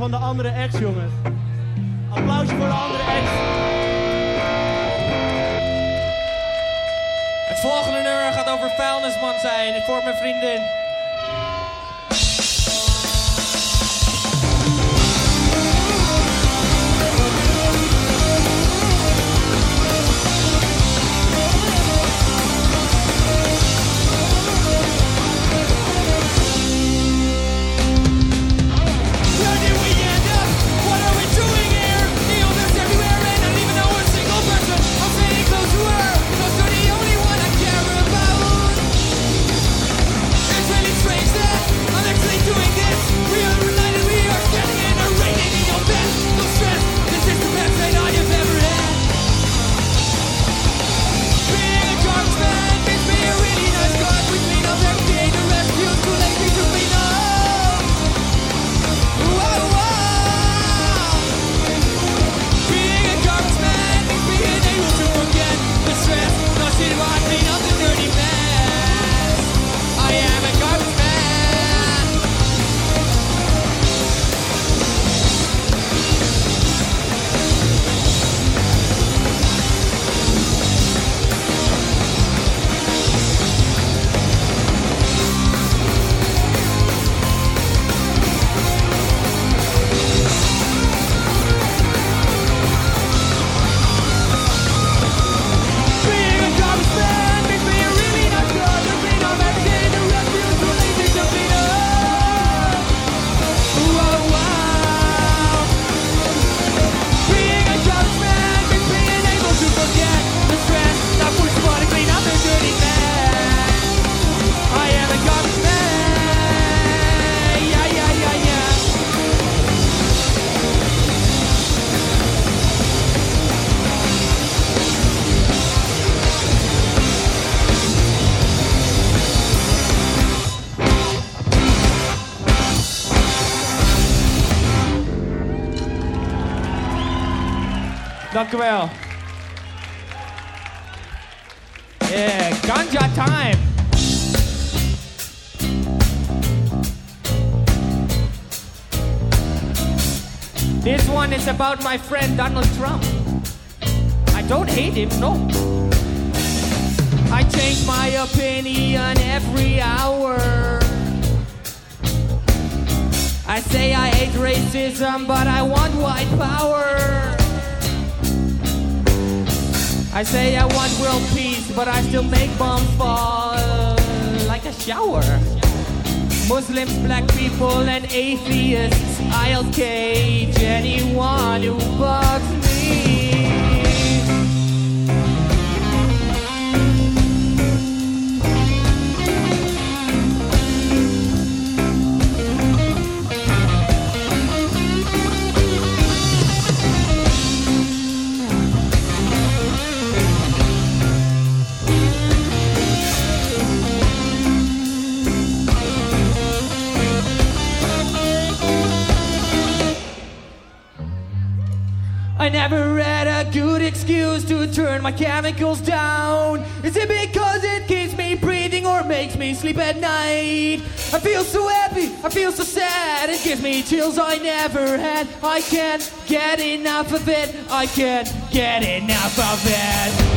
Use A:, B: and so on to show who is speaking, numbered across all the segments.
A: van de andere ex, jongens. Applausje voor de andere ex.
B: Het volgende nummer gaat over vuilnisman zijn voor mijn vriendin. Dank. Yeah, ganja time. This one is about my friend Donald Trump. I don't hate him, no. I change my opinion every hour. I say I hate racism, but I want white power. I say I want world peace, but I still make bombs fall like a shower. Muslims, black people, and atheists, I'll cage anyone who bugs my chemicals down. Is it because it keeps me breathing or makes me sleep at night? I feel so happy, I feel so sad. It gives me chills I never had. I can't get enough of it. I can't get enough of it.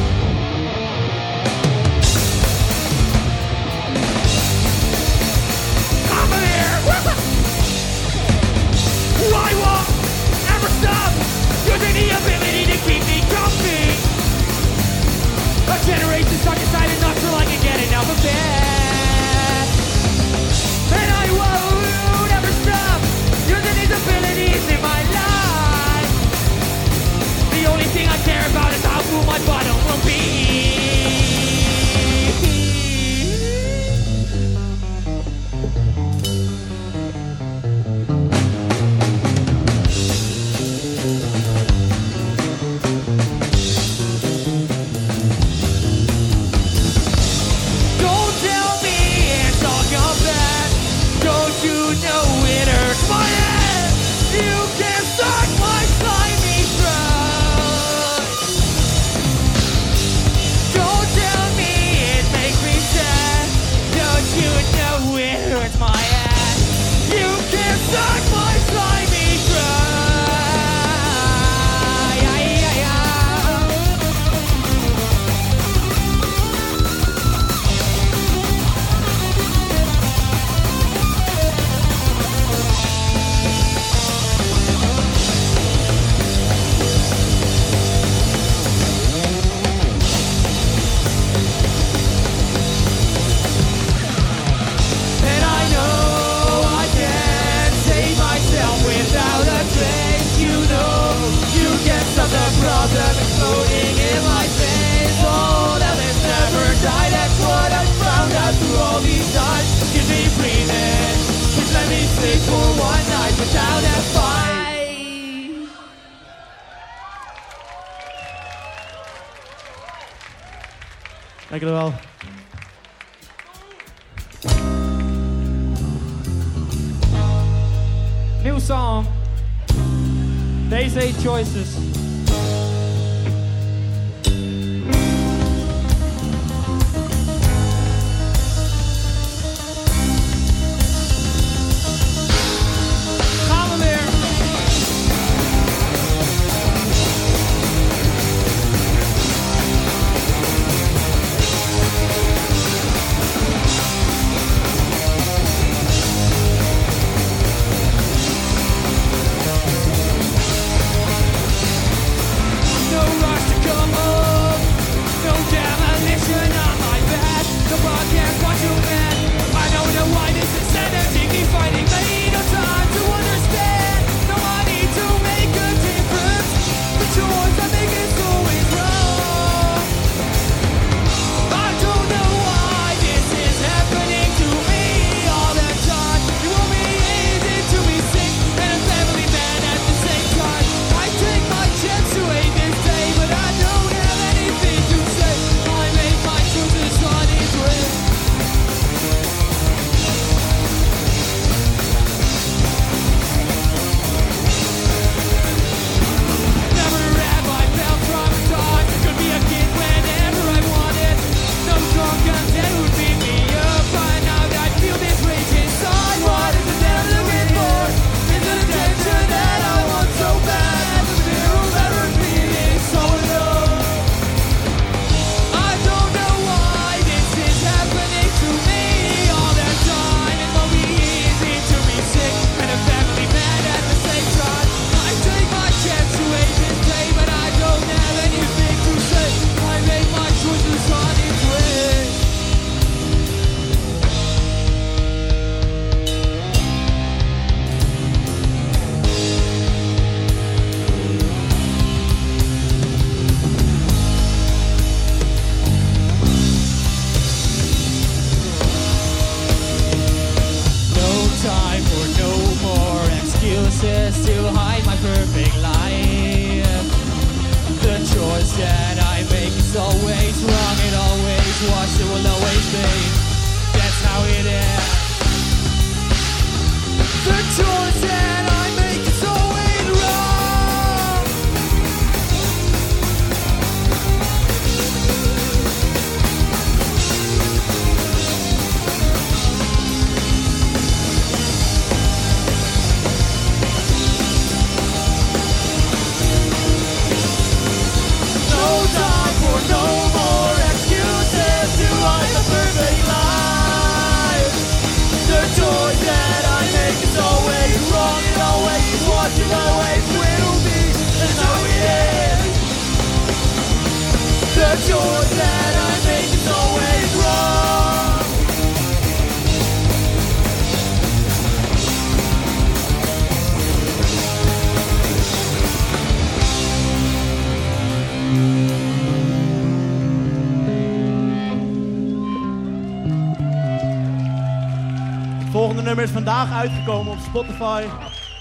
B: The
A: volgende nummer is vandaag uitgekomen op Spotify,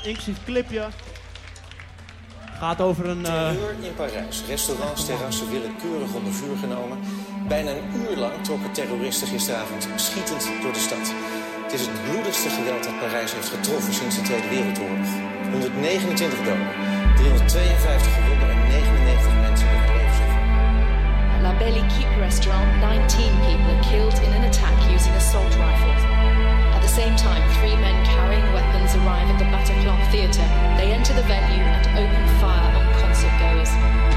A: inclusief clipje. Gaat over een... eh,
C: Terreur in Parijs. Restaurants, terrassen willekeurig onder vuur genomen. Bijna een uur lang trokken terroristen gisteravond schietend door de stad. Het is het bloedigste geweld dat Parijs heeft getroffen sinds de Tweede Wereldoorlog. 129 doden, 352 gewonden en 99 mensen met het leven
D: La Belle Équipe restaurant, 19 people are killed in an attack using assault rifles. At the same time, three men carrying weapons arrive at the Theatre. They enter the venue and open fire on concert goers.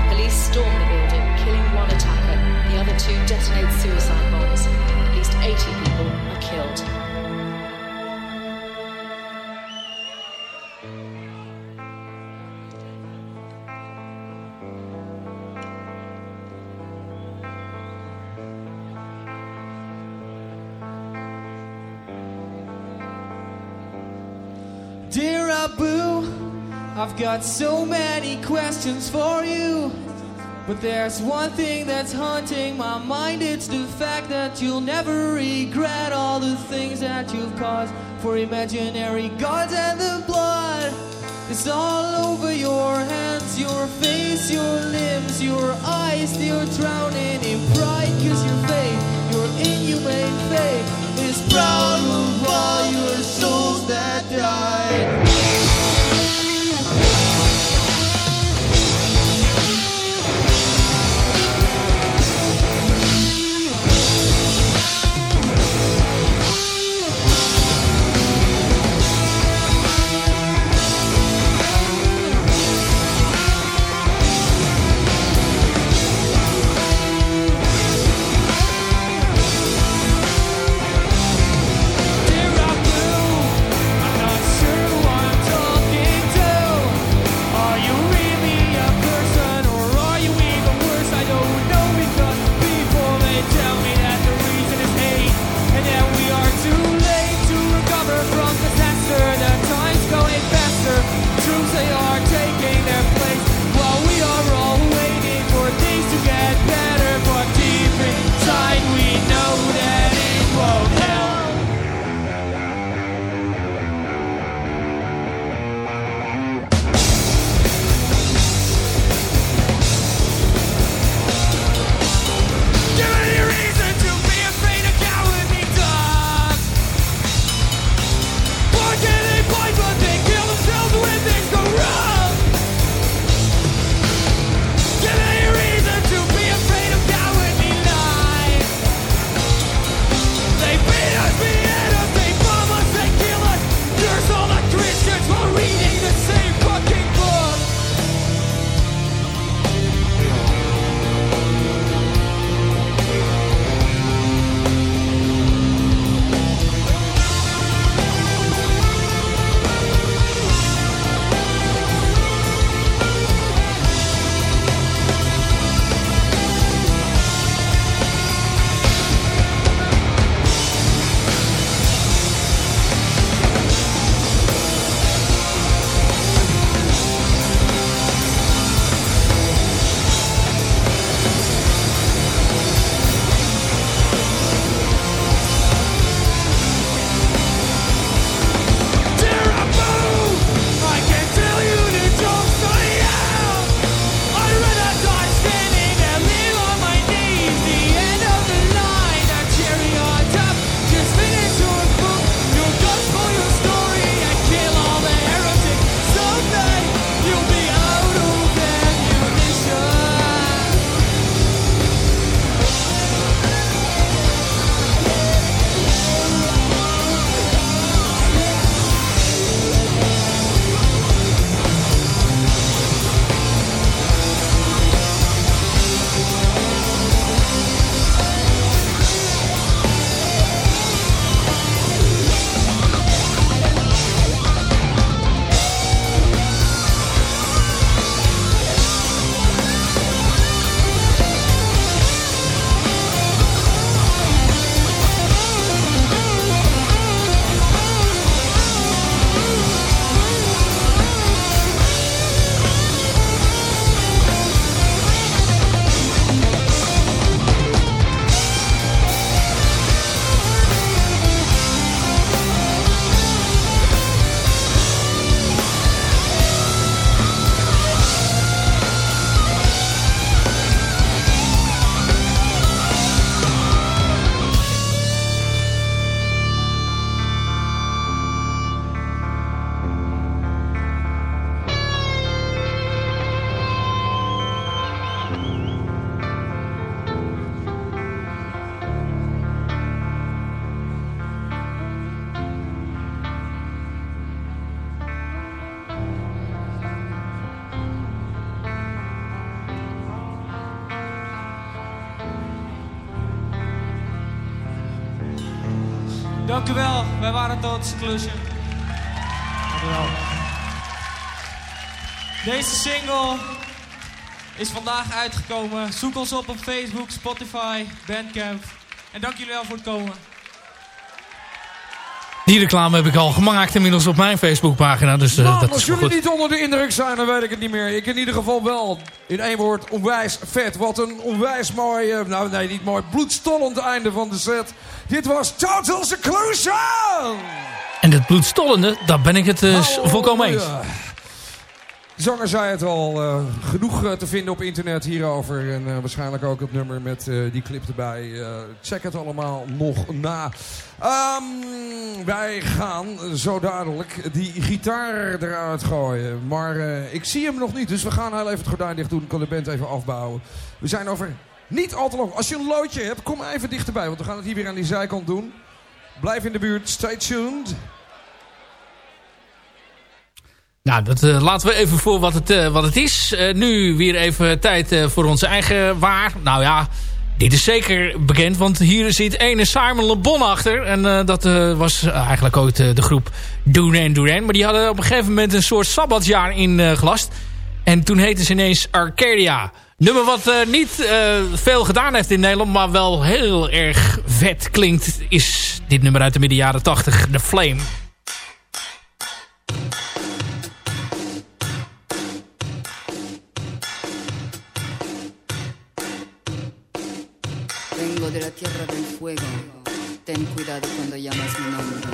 D: Police storm the building, killing one attacker. The other two detonate suicide bombs. At least 80 people are killed.
B: taboo. I've got so many questions for you. But there's one thing that's haunting my mind it's the fact that you'll never regret all the things that you've caused for imaginary gods and the blood. It's all over your hands, your face, your limbs, your eyes. You're drowning in pride, cause your faith, your inhumane faith, is proud of all your souls that died.
E: Dankjewel. Deze single is vandaag uitgekomen. Zoek ons op op Facebook, Spotify, Bandcamp. En dank jullie wel voor het komen.
F: Die reclame heb ik al gemaakt inmiddels op mijn Facebookpagina. Dus, eh,
G: nou,
F: dat
G: als
F: is
G: jullie
F: goed.
G: niet onder de indruk zijn, dan weet ik het niet meer. Ik in ieder geval wel, in één woord, onwijs vet. Wat een onwijs mooi, eh, nou nee, niet mooi, bloedstollend einde van de set. Dit was Total Seclusion!
F: En het bloedstollende, daar ben ik het dus volkomen eens.
G: Ja. Zanger zei het al, eh, genoeg eh, te vinden op internet hierover. En waarschijnlijk ook het nummer met die clip erbij. check het allemaal nog na. Ehm, wij gaan zo dadelijk die gitaar eruit gooien. Maar ik zie hem nog niet, dus we gaan heel even het gordijn dicht doen. Kan de band even afbouwen. We zijn over niet al te lang. Als je een loodje hebt, kom even dichterbij. Want we gaan het hier weer aan die zijkant doen. Blijf in de buurt, stay tuned.
F: Nou, dat eh, laten we even voor wat het, eh, wat het is. Eh, nu weer even tijd voor onze eigen waar. Nou ja, dit is zeker bekend, want hier zit ene Simon Le Bon achter. En dat was eigenlijk ook de, de groep Duran Duran. Maar die hadden op een gegeven moment een soort sabbatjaar ingelast. en toen heette ze ineens Arcadia. Nummer wat eh, niet eh, veel gedaan heeft in Nederland, maar wel heel erg vet klinkt, is dit nummer uit de midden jaren 80, The Flame.
H: Vengo de la tierra del fuego. Ten cuidado cuando llamas mi nombre.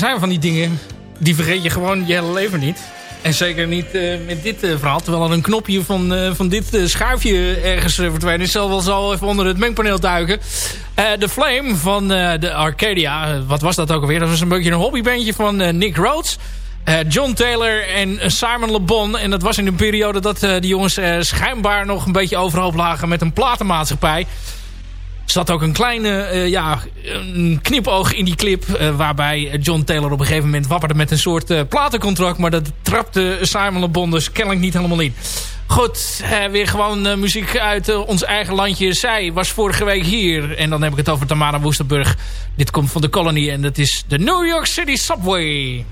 F: Zijn van die dingen, die vergeet je gewoon je hele leven niet. En zeker niet eh, met dit eh, verhaal. Terwijl er een knopje van, eh, van dit schuifje ergens verdwijnen is. Zal wel zo even onder het mengpaneel duiken. De Flame van de Arcadia. wat was dat ook alweer? Dat was een beetje een hobbybandje van Nick Rhodes. John Taylor en Simon Le Bon. En dat was in een periode dat die jongens schijnbaar nog een beetje overhoop lagen met een platenmaatschappij. Zat ook een kleine eh, ja, een knipoog in die clip. eh, waarbij John Taylor op een gegeven moment wapperde met een soort eh, platencontract. Maar dat trapte Simon Le Bon dus kennelijk niet helemaal in. Goed, weer gewoon muziek uit ons eigen landje. Zij was vorige week hier. En dan heb ik het over Tamara Woesterburg. Dit komt van de Colony en dat is de New York City Subway.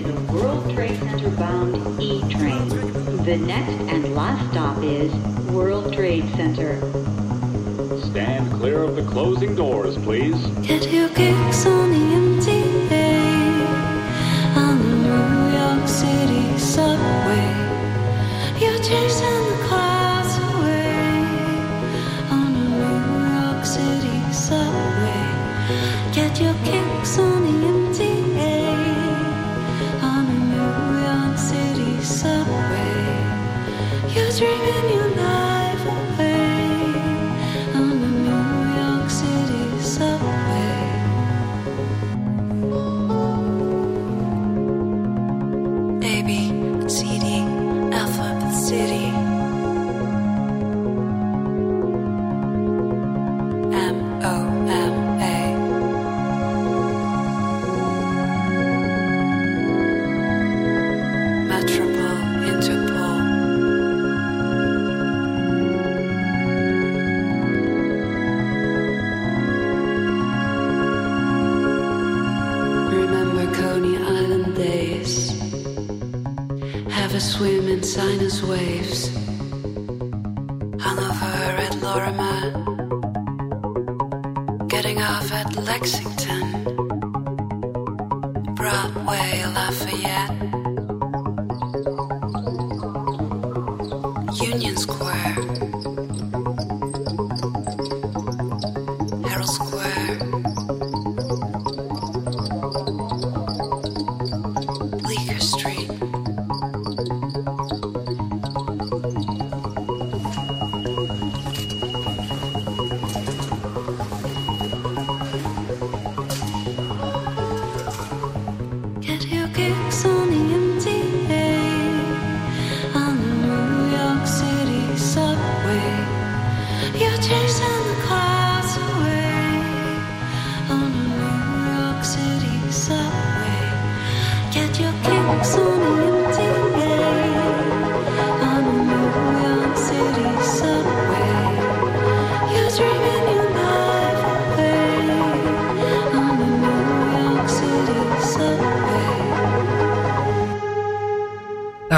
I: Is a World Trade Center bound E train. The next and last stop is World Trade Center.
J: Stand clear of the closing doors, please.
K: Get your kicks on the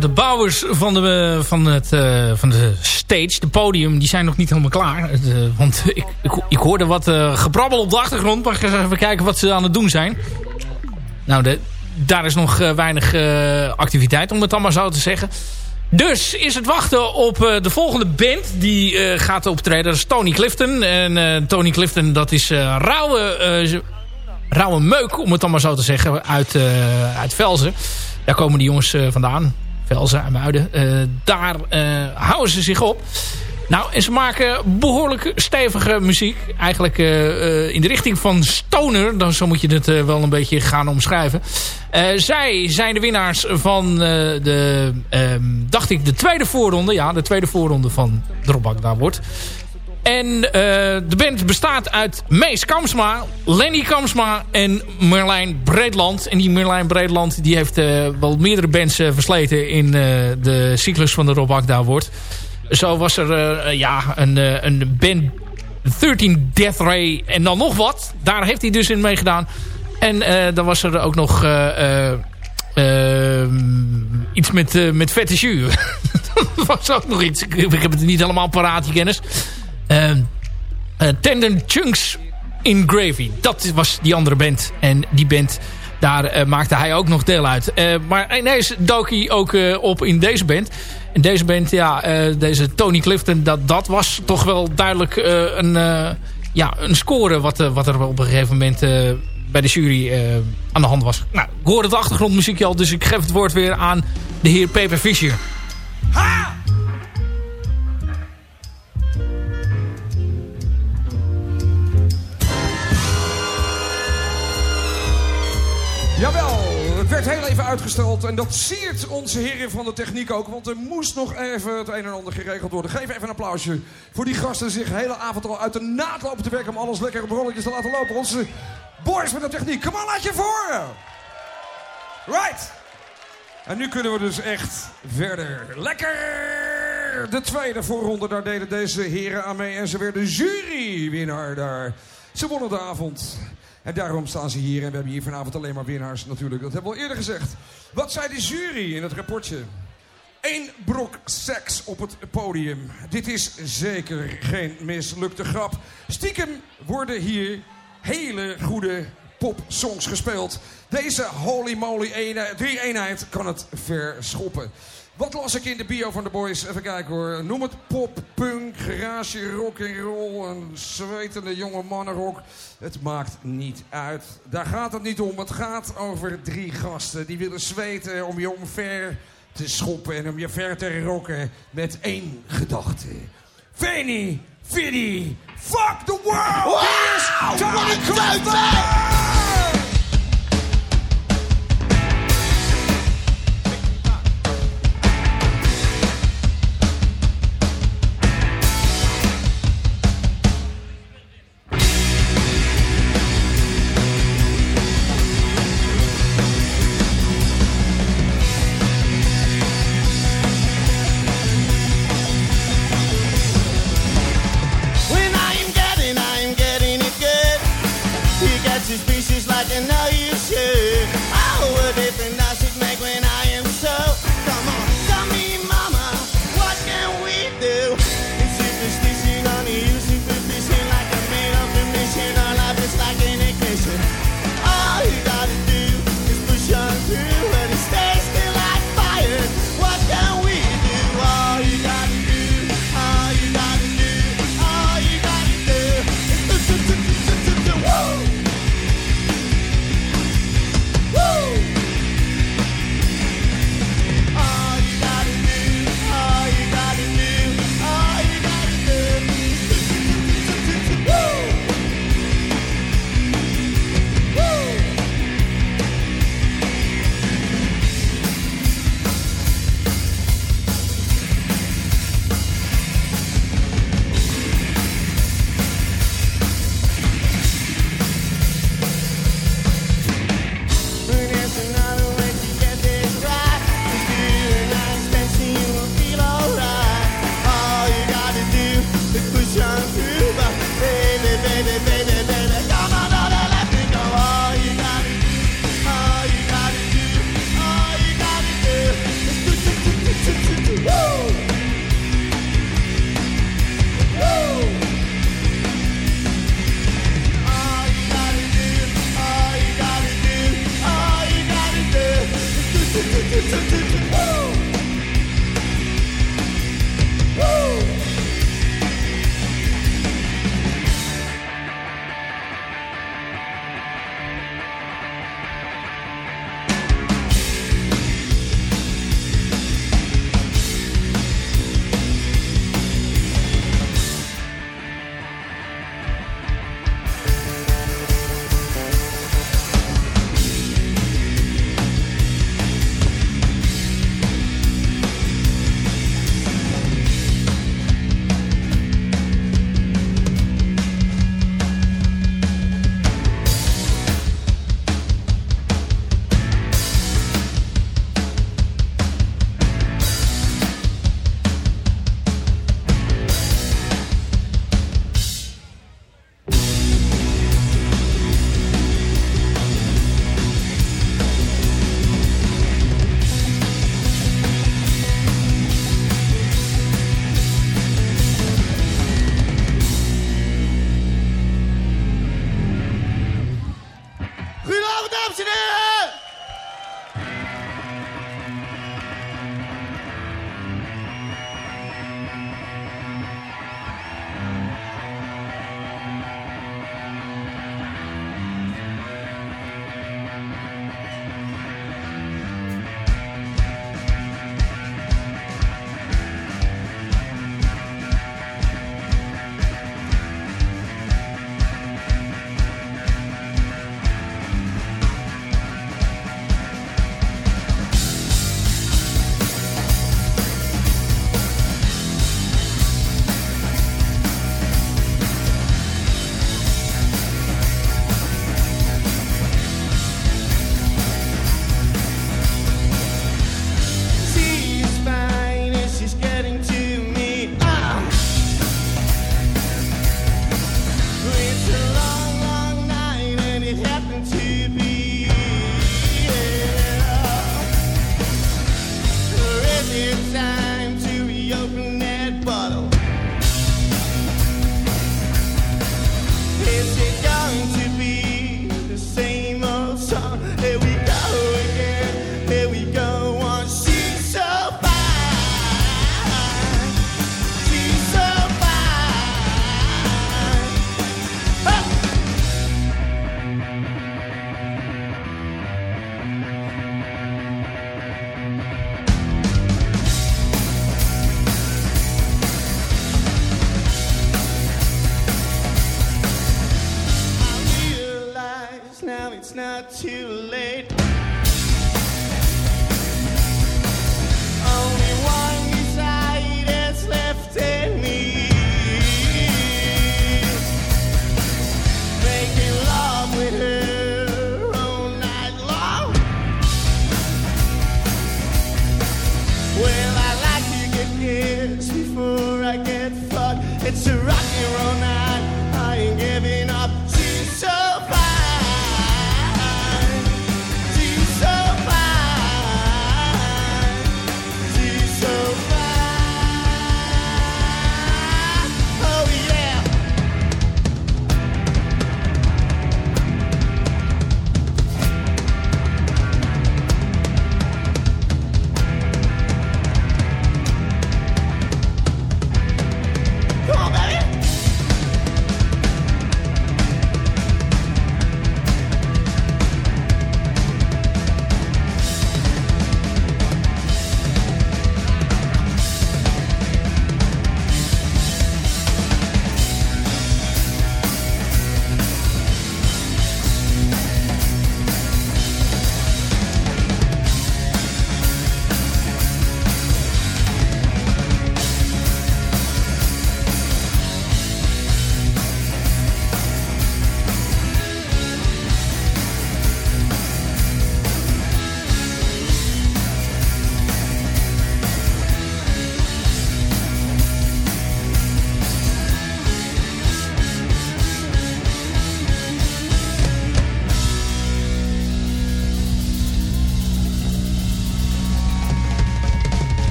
F: De bouwers van de, van, het, eh, van de stage, de podium, die zijn nog niet helemaal klaar. Eh, want ik, ik, ik hoorde wat eh, gebrabbel op de achtergrond. Maar ik ga eens even kijken wat ze aan het doen zijn. Nou, de, daar is nog eh, weinig eh, activiteit, om het maar zo te zeggen. Dus is het wachten op eh, de volgende band die eh, gaat optreden. Dat is Tony Clifton. En eh, Tony Clifton, dat is eh, rauwe, eh, rauwe meuk, om het maar zo te zeggen, uit, eh, uit Velzen. Daar komen die jongens eh, vandaan. Velzen. Eh, daar eh, houden ze zich op. Nou, en ze maken behoorlijk stevige muziek. Eigenlijk eh, in de richting van stoner. Dan zo moet je het wel een beetje gaan omschrijven. Zij zijn de winnaars van de, ehm, dacht ik, de tweede voorronde. Ja, de tweede voorronde van Dropback daar wordt. En eh, de band bestaat uit Mees Kamsma, Lenny Kamsma en Merlijn Breedland. En die Merlijn Breedland die heeft eh, wel meerdere bands eh, versleten in de cyclus van de Rob Akda wordt. Zo was er ja, een, een band 13 Death Ray en dan nog wat. Daar heeft hij dus in meegedaan. En dan was er ook nog eh, eh, eh, iets met, met vette jus. was ook nog iets. Ik, heb het niet helemaal paraat, kennis. Ehm, eh, Tender Chunks in Gravy. Dat was die andere band. En die band, daar eh, maakte hij ook nog deel uit. Eh, maar ineens dook hij ook op in deze band. En deze band, ja, deze Tony Clifton, dat, dat was toch wel duidelijk een, ja, een score wat, wat er op een gegeven moment bij de jury aan de hand was. Nou, ik hoor het achtergrondmuziekje al, dus ik geef het woord weer aan de heer Peper Fischer.
G: Jawel, werd heel even uitgesteld. En dat siert onze heren van de techniek ook. Want er moest nog even het een en ander geregeld worden. Geef even een applausje voor die gasten zich de hele avond al uit de naad lopen te werken... om alles lekker op rolletjes te laten lopen. Onze boys met de techniek. Kom aan, laat je voor. Right. En nu kunnen we dus echt verder. Lekker! De tweede voorronde, daar deden deze heren aan mee. En ze werden jurywinnaar daar. Ze wonnen de avond. En daarom staan ze hier. En we hebben hier vanavond alleen maar winnaars natuurlijk. Dat hebben we al eerder gezegd. Wat zei de jury in het rapportje? Eén brok seks op het podium. Dit is zeker geen mislukte grap. Stiekem worden hier hele goede popsongs gespeeld. Deze holy moly ene, drie eenheid kan het verschoppen. Wat las ik in de bio van de boys? Even kijken hoor. Noem het pop, punk, garage, rock en roll, een zwetende jonge mannenrock. Het maakt niet uit. Daar gaat het niet om. Het gaat over drie gasten die willen zweten om je omver te schoppen en om je ver te rocken met één gedachte. Veni, Vidi, fuck the world! Hier is Tony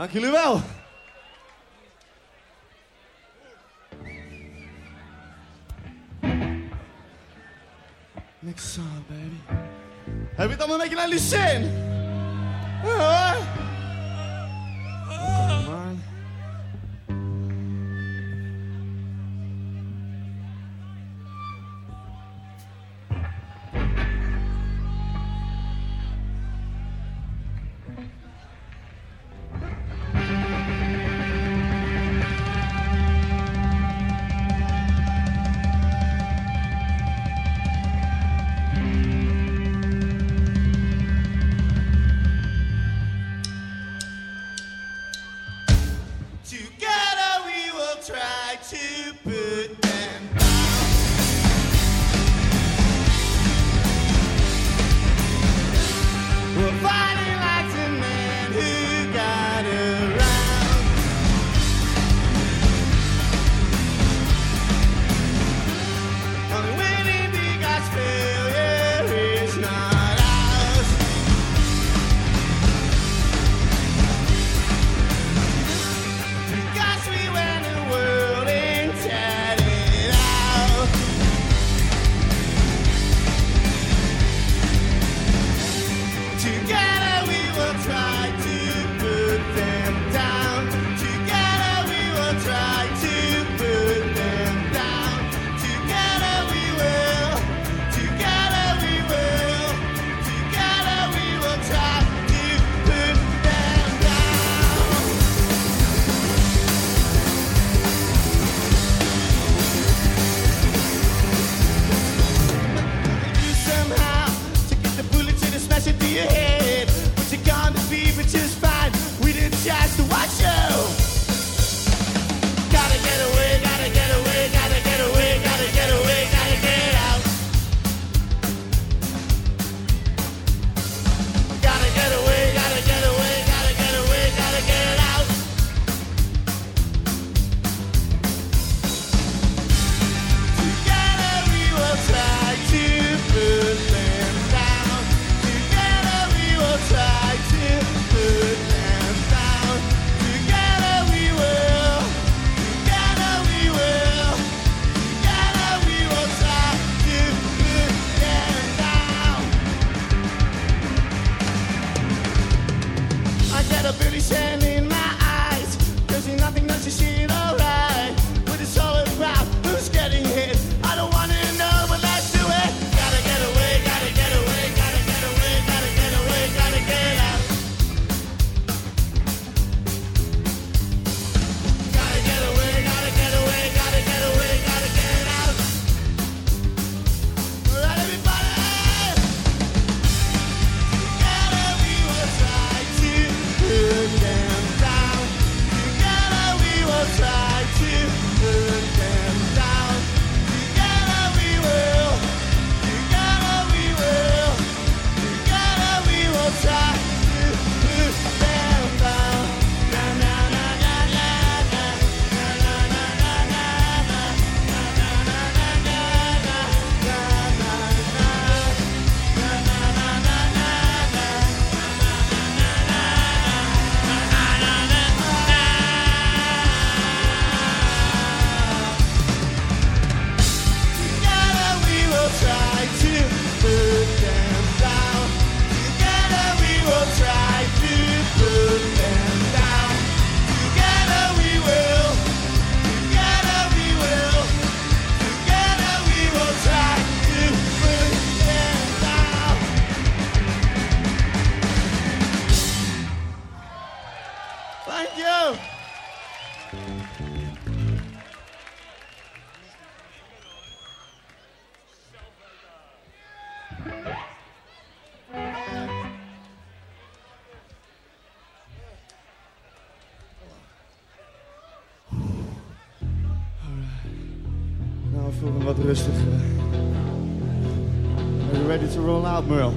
L: Dank jullie wel. Next aan, baby. Heb je het allemaal een beetje naar jullie zin? Christopher. Are you ready to roll out, Merle?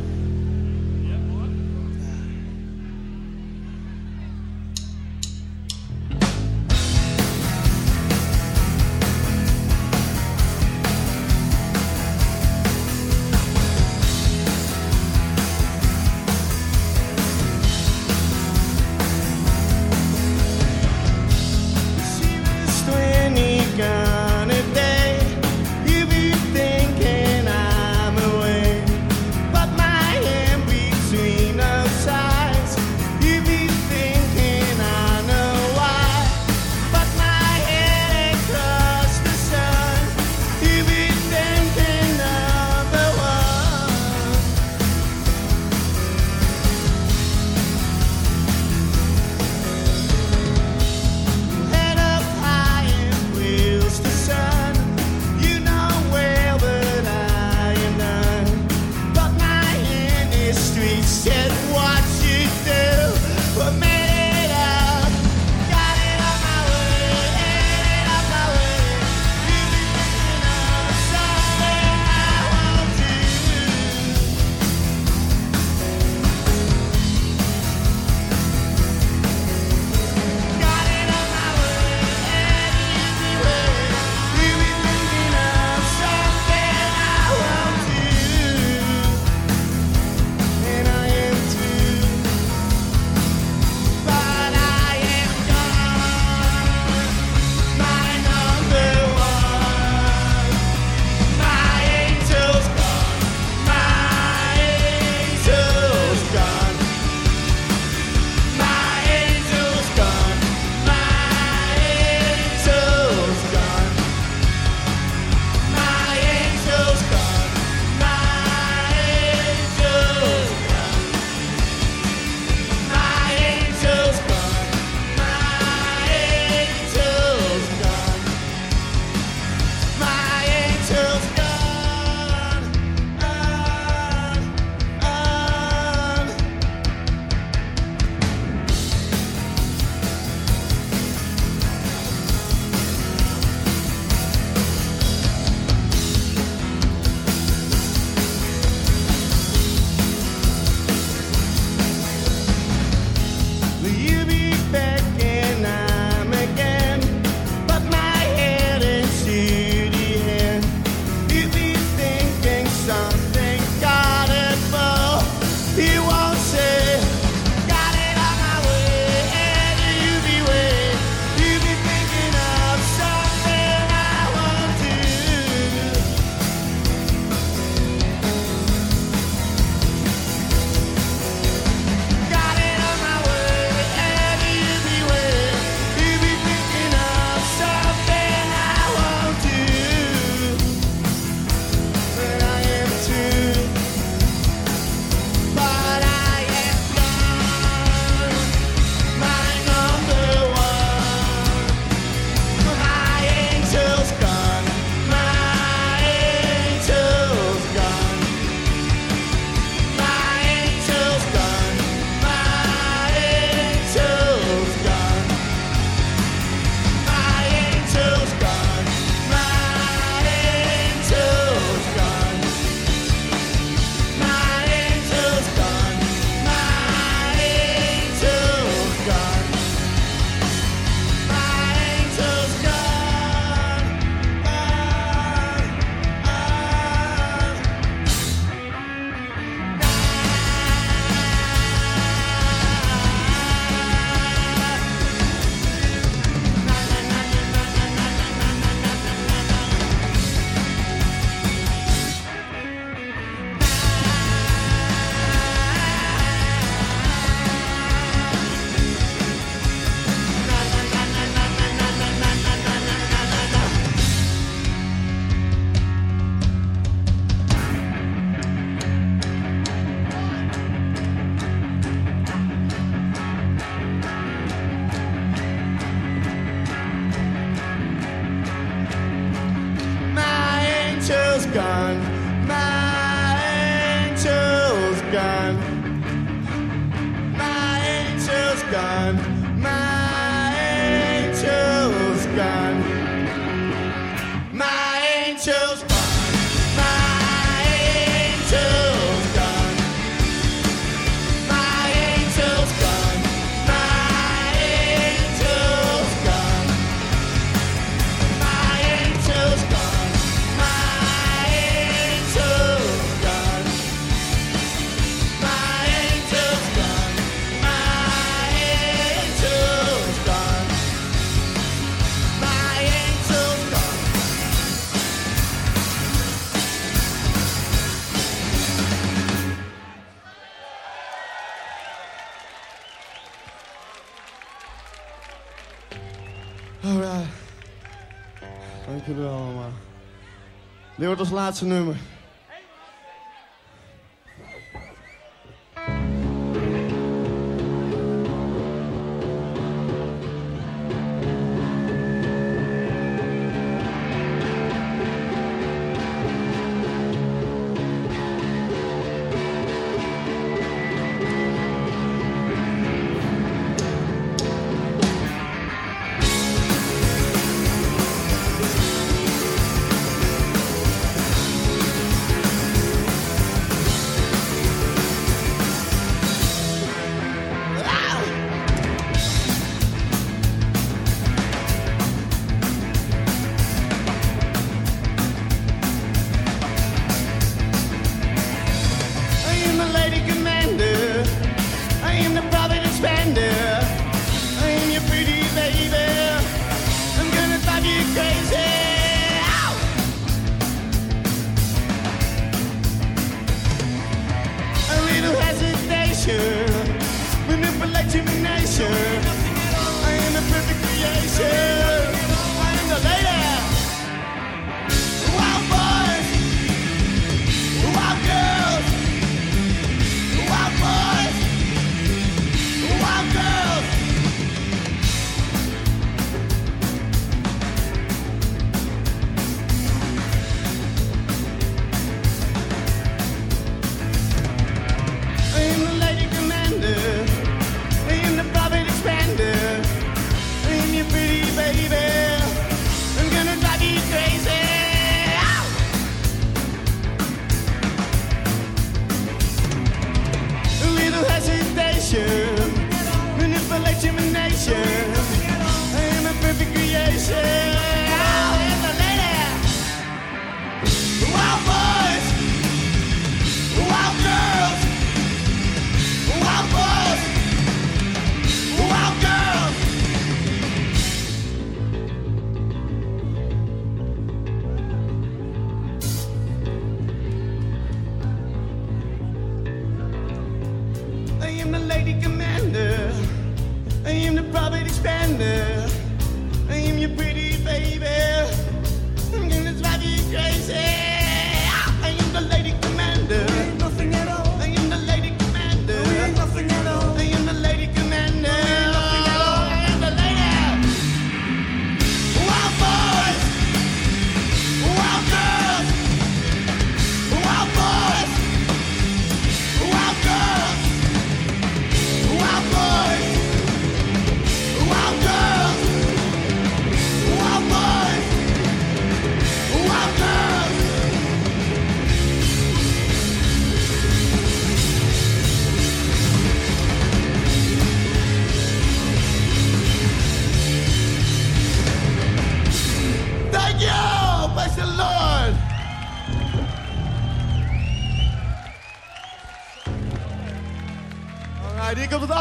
L: Als laatste nummer.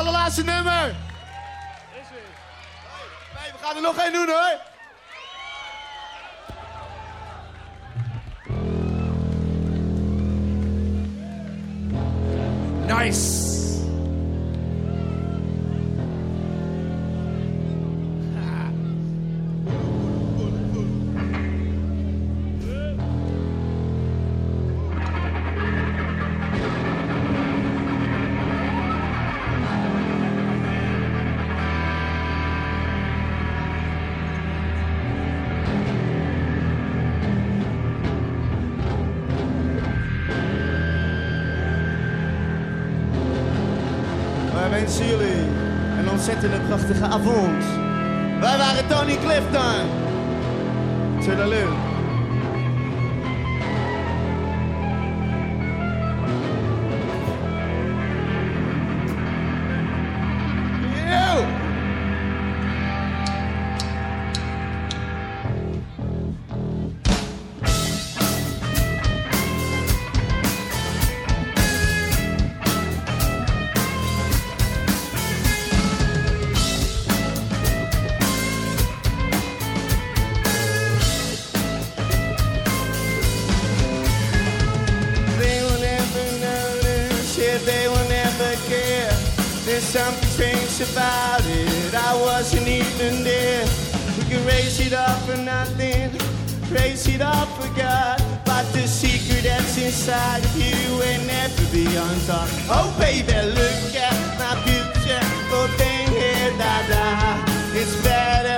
L: allerlaatste nummer. Is het? We gaan er nog één doen hoor.
G: Nice.
L: of. Secret that's inside of you will never be untaught. Oh, baby, look at my beautiful oh, thing here, da da. It's better,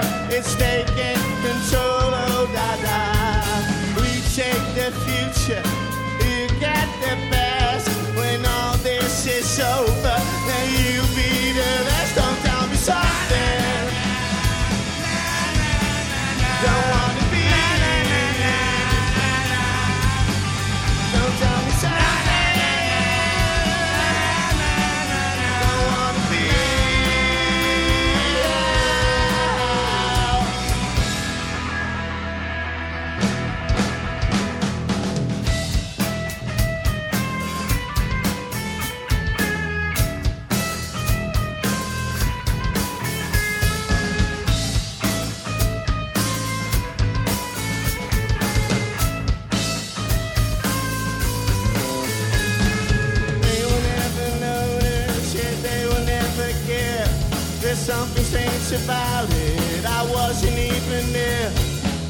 L: about it. I wasn't even there.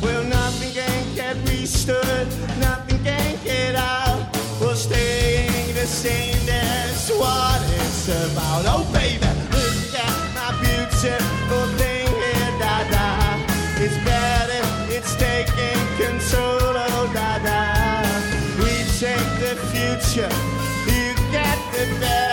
L: Well, nothing can get restored, nothing can get out. Well, staying the same, that's what it's about. Oh, baby, look at my beautiful thing here, da da. It's better, it's taking control, oh, da da. We take the future, you get the best.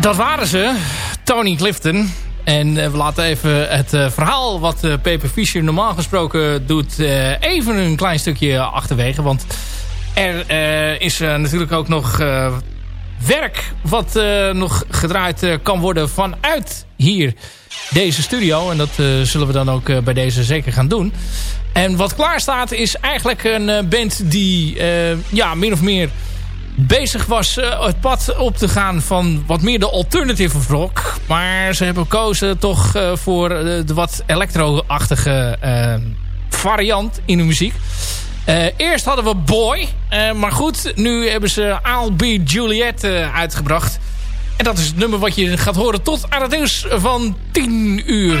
F: Dat waren ze, Tony Clifton. En eh, we laten even het eh, verhaal wat uh, Pepe Fischer normaal gesproken doet... eh, even een klein stukje achterwege. Want er eh, is eh, natuurlijk ook nog eh, werk wat eh, nog gedraaid eh, kan worden vanuit hier deze studio. En dat eh, zullen we dan ook eh, bij deze zeker gaan doen. En wat klaar staat is eigenlijk een eh, band die eh, ja, min of meer
B: bezig was eh, het pad op te gaan van wat meer de alternative rock. Maar ze hebben gekozen toch eh, voor de wat electro-achtige eh, variant in de muziek. Eerst hadden we Boy. Maar goed, nu hebben ze I'll Be Juliet uitgebracht. En dat is het nummer wat je gaat horen tot aan het nieuws van 10 uur.